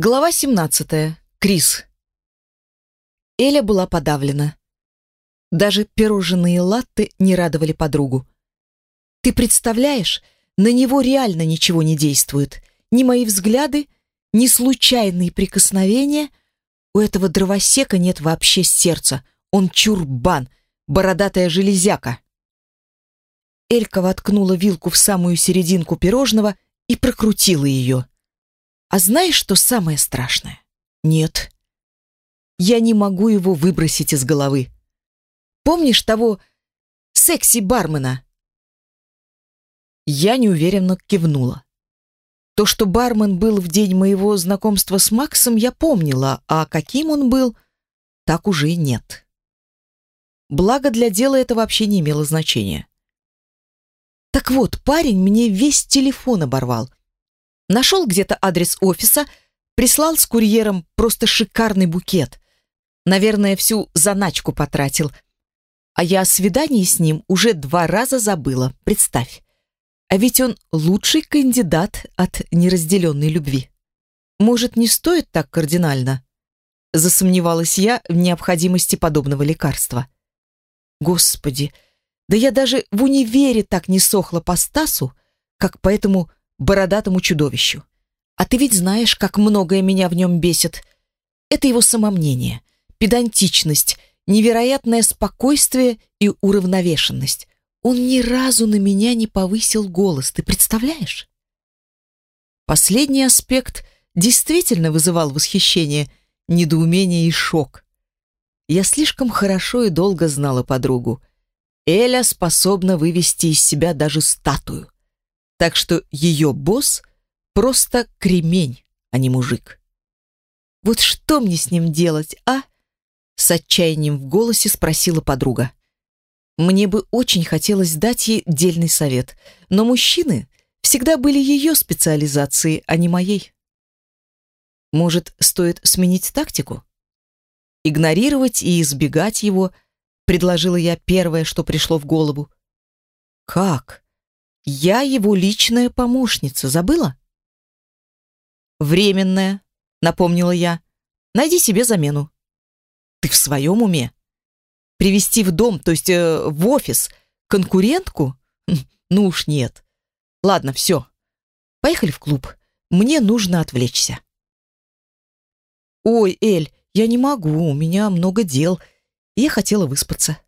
Глава 17. Крис. Эля была подавлена. Даже пирожные латты не радовали подругу. «Ты представляешь, на него реально ничего не действует. Ни мои взгляды, ни случайные прикосновения. У этого дровосека нет вообще сердца. Он чурбан, бородатая железяка». Элька воткнула вилку в самую серединку пирожного и прокрутила ее. А знаешь, что самое страшное? Нет. Я не могу его выбросить из головы. Помнишь того секси-бармена? Я неуверенно кивнула. То, что бармен был в день моего знакомства с Максом, я помнила, а каким он был, так уже нет. Благо для дела это вообще не имело значения. Так вот, парень мне весь телефон оборвал. Нашел где-то адрес офиса, прислал с курьером просто шикарный букет. Наверное, всю заначку потратил. А я о свидании с ним уже два раза забыла, представь. А ведь он лучший кандидат от неразделенной любви. Может, не стоит так кардинально? Засомневалась я в необходимости подобного лекарства. Господи, да я даже в универе так не сохла по Стасу, как по этому бородатому чудовищу. А ты ведь знаешь, как многое меня в нем бесит. Это его самомнение, педантичность, невероятное спокойствие и уравновешенность. Он ни разу на меня не повысил голос, ты представляешь? Последний аспект действительно вызывал восхищение, недоумение и шок. Я слишком хорошо и долго знала подругу. Эля способна вывести из себя даже статую. Так что ее босс просто кремень, а не мужик. Вот что мне с ним делать, а? С отчаянием в голосе спросила подруга. Мне бы очень хотелось дать ей дельный совет, но мужчины всегда были ее специализацией, а не моей. Может, стоит сменить тактику? Игнорировать и избегать его, предложила я первое, что пришло в голову. Как? Я его личная помощница, забыла? Временная, напомнила я. Найди себе замену. Ты в своем уме? Привести в дом, то есть э, в офис, конкурентку? Хм, ну уж нет. Ладно, все. Поехали в клуб. Мне нужно отвлечься. Ой, Эль, я не могу, у меня много дел. Я хотела выспаться.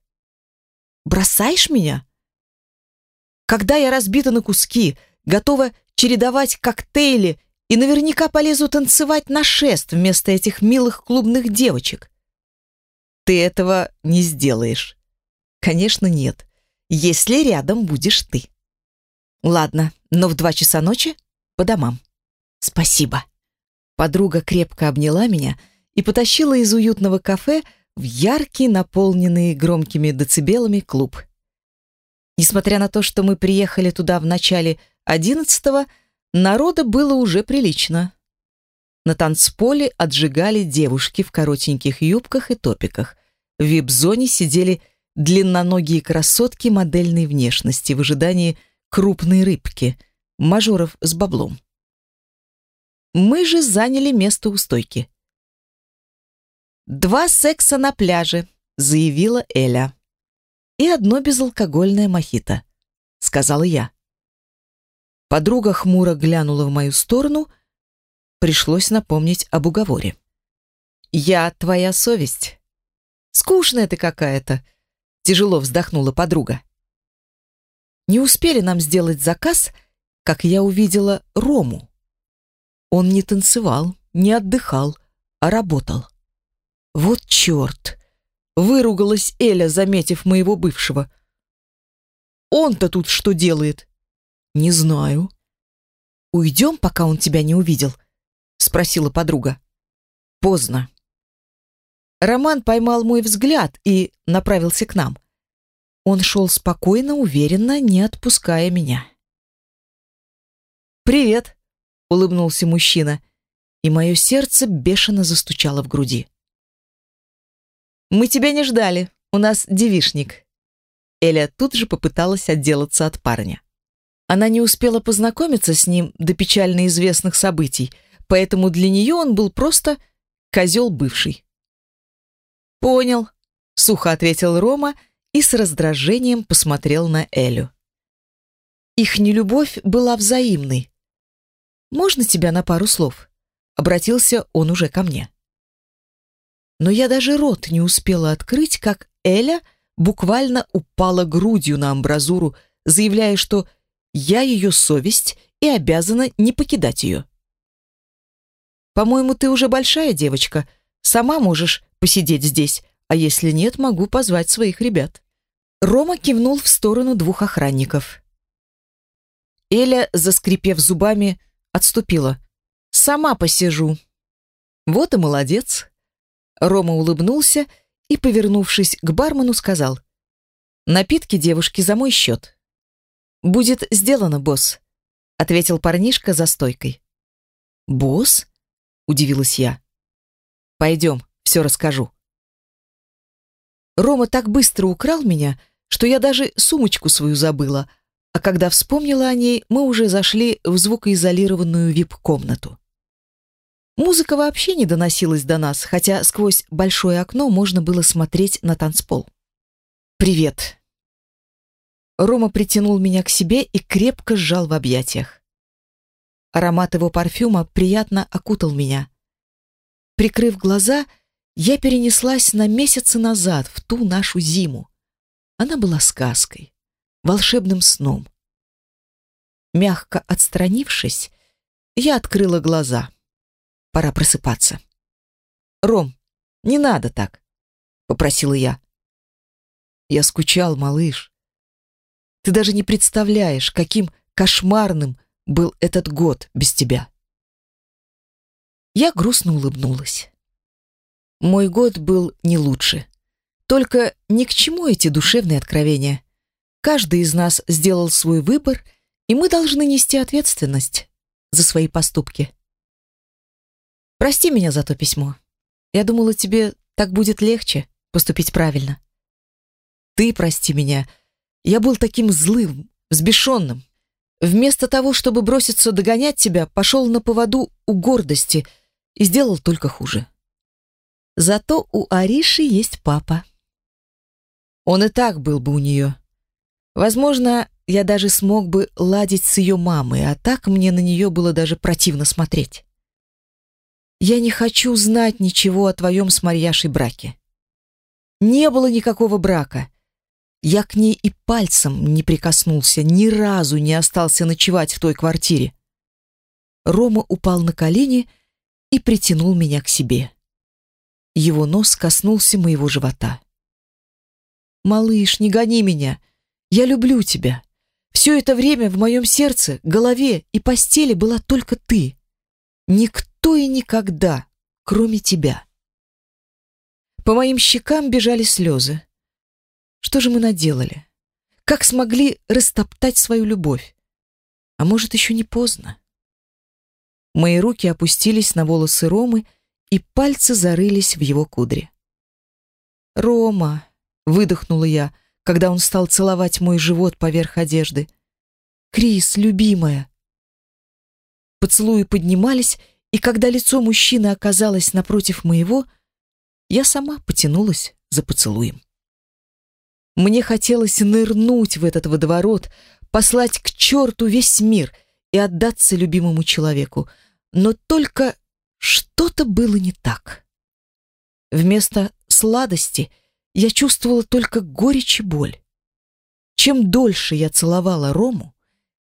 Бросаешь меня? Когда я разбита на куски, готова чередовать коктейли и наверняка полезу танцевать на шест вместо этих милых клубных девочек. Ты этого не сделаешь. Конечно, нет. Если рядом будешь ты. Ладно, но в два часа ночи по домам. Спасибо. Подруга крепко обняла меня и потащила из уютного кафе в яркий, наполненный громкими децибелами клуб. Несмотря на то, что мы приехали туда в начале одиннадцатого, народа было уже прилично. На танцполе отжигали девушки в коротеньких юбках и топиках. В вип-зоне сидели длинноногие красотки модельной внешности в ожидании крупной рыбки, мажоров с баблом. Мы же заняли место у стойки. «Два секса на пляже», — заявила Эля и одно безалкогольное мохито», — сказала я. Подруга хмуро глянула в мою сторону, пришлось напомнить об уговоре. «Я твоя совесть. Скучная ты какая-то», — тяжело вздохнула подруга. Не успели нам сделать заказ, как я увидела Рому. Он не танцевал, не отдыхал, а работал. Вот черт! Выругалась Эля, заметив моего бывшего. Он-то тут что делает? Не знаю. Уйдем, пока он тебя не увидел? Спросила подруга. Поздно. Роман поймал мой взгляд и направился к нам. Он шел спокойно, уверенно, не отпуская меня. «Привет!» — улыбнулся мужчина, и мое сердце бешено застучало в груди. «Мы тебя не ждали. У нас девишник». Эля тут же попыталась отделаться от парня. Она не успела познакомиться с ним до печально известных событий, поэтому для нее он был просто козел бывший. «Понял», — сухо ответил Рома и с раздражением посмотрел на Элю. Их нелюбовь была взаимной. «Можно тебя на пару слов?» — обратился он уже ко мне. Но я даже рот не успела открыть, как Эля буквально упала грудью на амбразуру, заявляя, что я ее совесть и обязана не покидать ее. «По-моему, ты уже большая девочка, сама можешь посидеть здесь, а если нет, могу позвать своих ребят». Рома кивнул в сторону двух охранников. Эля, заскрипев зубами, отступила. «Сама посижу». «Вот и молодец». Рома улыбнулся и, повернувшись к бармену, сказал. «Напитки девушки за мой счет». «Будет сделано, босс», — ответил парнишка за стойкой. «Босс?» — удивилась я. «Пойдем, все расскажу». Рома так быстро украл меня, что я даже сумочку свою забыла, а когда вспомнила о ней, мы уже зашли в звукоизолированную вип-комнату. Музыка вообще не доносилась до нас, хотя сквозь большое окно можно было смотреть на танцпол. «Привет». Рома притянул меня к себе и крепко сжал в объятиях. Аромат его парфюма приятно окутал меня. Прикрыв глаза, я перенеслась на месяцы назад, в ту нашу зиму. Она была сказкой, волшебным сном. Мягко отстранившись, я открыла глаза. Пора просыпаться. «Ром, не надо так», — попросила я. Я скучал, малыш. Ты даже не представляешь, каким кошмарным был этот год без тебя. Я грустно улыбнулась. Мой год был не лучше. Только ни к чему эти душевные откровения. Каждый из нас сделал свой выбор, и мы должны нести ответственность за свои поступки. Прости меня за то письмо. Я думала, тебе так будет легче поступить правильно. Ты прости меня. Я был таким злым, взбешенным. Вместо того, чтобы броситься догонять тебя, пошел на поводу у гордости и сделал только хуже. Зато у Ариши есть папа. Он и так был бы у нее. Возможно, я даже смог бы ладить с ее мамой, а так мне на нее было даже противно смотреть. Я не хочу знать ничего о твоем с Марьяшей браке. Не было никакого брака. Я к ней и пальцем не прикоснулся, ни разу не остался ночевать в той квартире. Рома упал на колени и притянул меня к себе. Его нос коснулся моего живота. «Малыш, не гони меня. Я люблю тебя. Все это время в моем сердце, голове и постели была только ты. Никто и никогда, кроме тебя. По моим щекам бежали слезы. Что же мы наделали? Как смогли растоптать свою любовь? А может, еще не поздно? Мои руки опустились на волосы Ромы, и пальцы зарылись в его кудри. «Рома!» — выдохнула я, когда он стал целовать мой живот поверх одежды. «Крис, любимая!» Поцелуи поднимались, и когда лицо мужчины оказалось напротив моего, я сама потянулась за поцелуем. Мне хотелось нырнуть в этот водоворот, послать к черту весь мир и отдаться любимому человеку, но только что-то было не так. Вместо сладости я чувствовала только горечь и боль. Чем дольше я целовала Рому,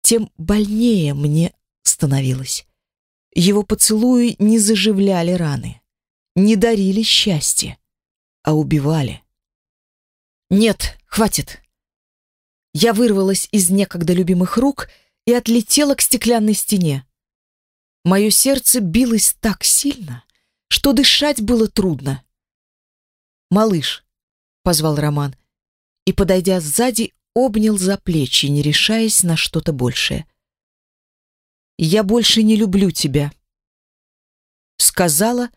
тем больнее мне становилось. Его поцелуи не заживляли раны, не дарили счастья, а убивали. «Нет, хватит!» Я вырвалась из некогда любимых рук и отлетела к стеклянной стене. Мое сердце билось так сильно, что дышать было трудно. «Малыш», — позвал Роман, и, подойдя сзади, обнял за плечи, не решаясь на что-то большее. «Я больше не люблю тебя», — сказала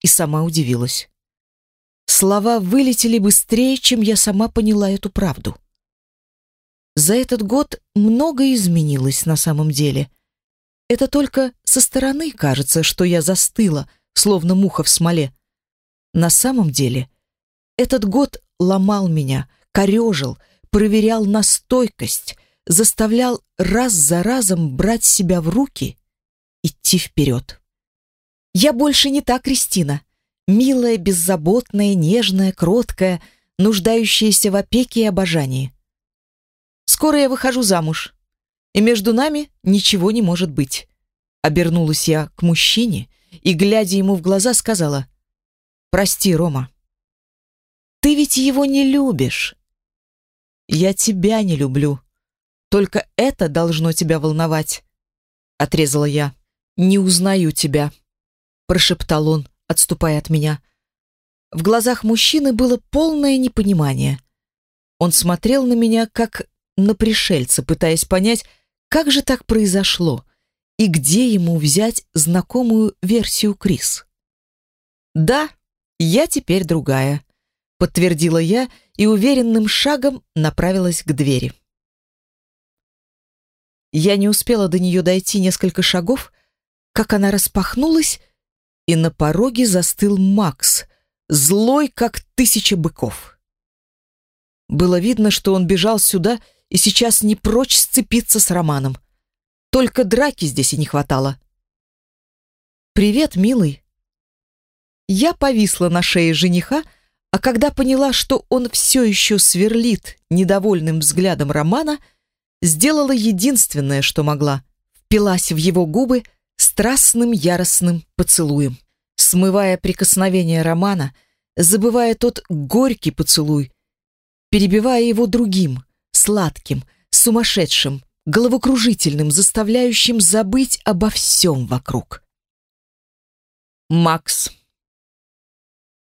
и сама удивилась. Слова вылетели быстрее, чем я сама поняла эту правду. За этот год многое изменилось на самом деле. это только со стороны кажется, что я застыла, словно муха в смоле. На самом деле, этот год ломал меня, корежил, проверял на стойкость, заставлял раз за разом брать себя в руки, идти вперед. Я больше не та Кристина. Милая, беззаботная, нежная, кроткая, нуждающаяся в опеке и обожании. Скоро я выхожу замуж, и между нами ничего не может быть. Обернулась я к мужчине и, глядя ему в глаза, сказала, «Прости, Рома, ты ведь его не любишь». «Я тебя не люблю. Только это должно тебя волновать», — отрезала я. «Не узнаю тебя», — прошептал он, отступая от меня. В глазах мужчины было полное непонимание. Он смотрел на меня, как на пришельца, пытаясь понять, как же так произошло и где ему взять знакомую версию Крис. «Да, я теперь другая», — подтвердила я и уверенным шагом направилась к двери. Я не успела до нее дойти несколько шагов, как она распахнулась, и на пороге застыл Макс, злой, как тысяча быков. Было видно, что он бежал сюда и сейчас не прочь сцепиться с Романом. Только драки здесь и не хватало. «Привет, милый». Я повисла на шее жениха, а когда поняла, что он все еще сверлит недовольным взглядом Романа, сделала единственное, что могла. Впилась в его губы страстным яростным поцелуем. Смывая прикосновение Романа, забывая тот горький поцелуй, перебивая его другим, сладким, сумасшедшим, головокружительным, заставляющим забыть обо всем вокруг. Макс.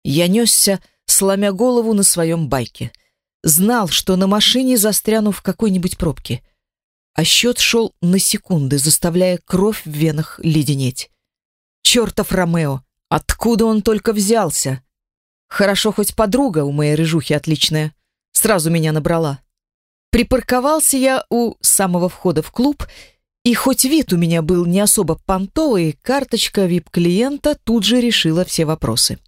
Я несся, сломя голову на своем байке. Знал, что на машине застряну в какой-нибудь пробке. А счет шел на секунды, заставляя кровь в венах леденеть. Чертов Ромео! Откуда он только взялся? Хорошо, хоть подруга у моей рыжухи отличная. Сразу меня набрала. Припарковался я у самого входа в клуб, и хоть вид у меня был не особо понтовый, карточка вип-клиента тут же решила все вопросы.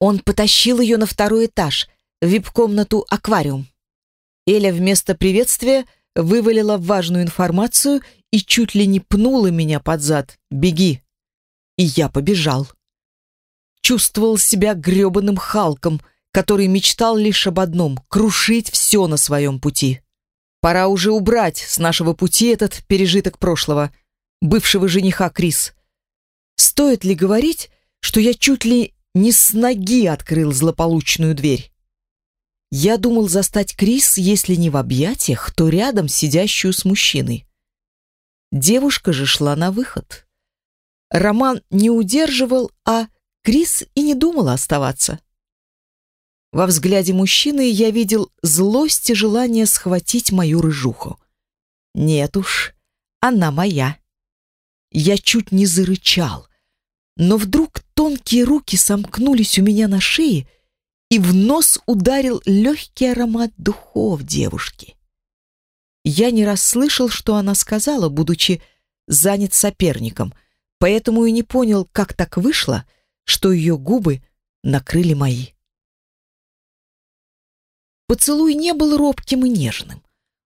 Он потащил ее на второй этаж, вип-комнату «Аквариум». Эля вместо приветствия вывалила важную информацию и чуть ли не пнула меня под зад. «Беги!» И я побежал. Чувствовал себя грёбаным Халком — который мечтал лишь об одном — крушить все на своем пути. Пора уже убрать с нашего пути этот пережиток прошлого, бывшего жениха Крис. Стоит ли говорить, что я чуть ли не с ноги открыл злополучную дверь? Я думал застать Крис, если не в объятиях, то рядом сидящую с мужчиной. Девушка же шла на выход. Роман не удерживал, а Крис и не думала оставаться. Во взгляде мужчины я видел злость и желание схватить мою рыжуху. Нет уж, она моя. Я чуть не зарычал, но вдруг тонкие руки сомкнулись у меня на шее, и в нос ударил легкий аромат духов девушки. Я не расслышал, что она сказала, будучи занят соперником, поэтому и не понял, как так вышло, что ее губы накрыли мои. Поцелуй не был робким и нежным.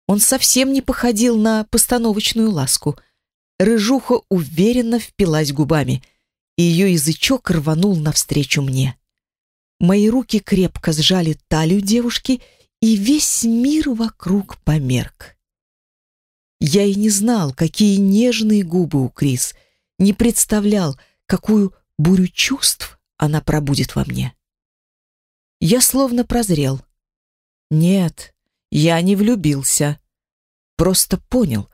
Он совсем не походил на постановочную ласку. Рыжуха уверенно впилась губами, и ее язычок рванул навстречу мне. Мои руки крепко сжали талию девушки, и весь мир вокруг померк. Я и не знал, какие нежные губы у Крис, не представлял, какую бурю чувств она пробудет во мне. Я словно прозрел — нет, я не влюбился. Просто понял,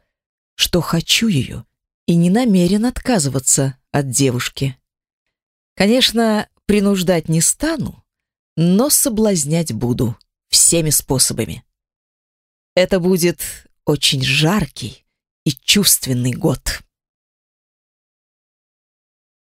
что хочу ее и не намерен отказываться от девушки. Конечно, принуждать не стану, но соблазнять буду всеми способами. Это будет очень жаркий и чувственный год.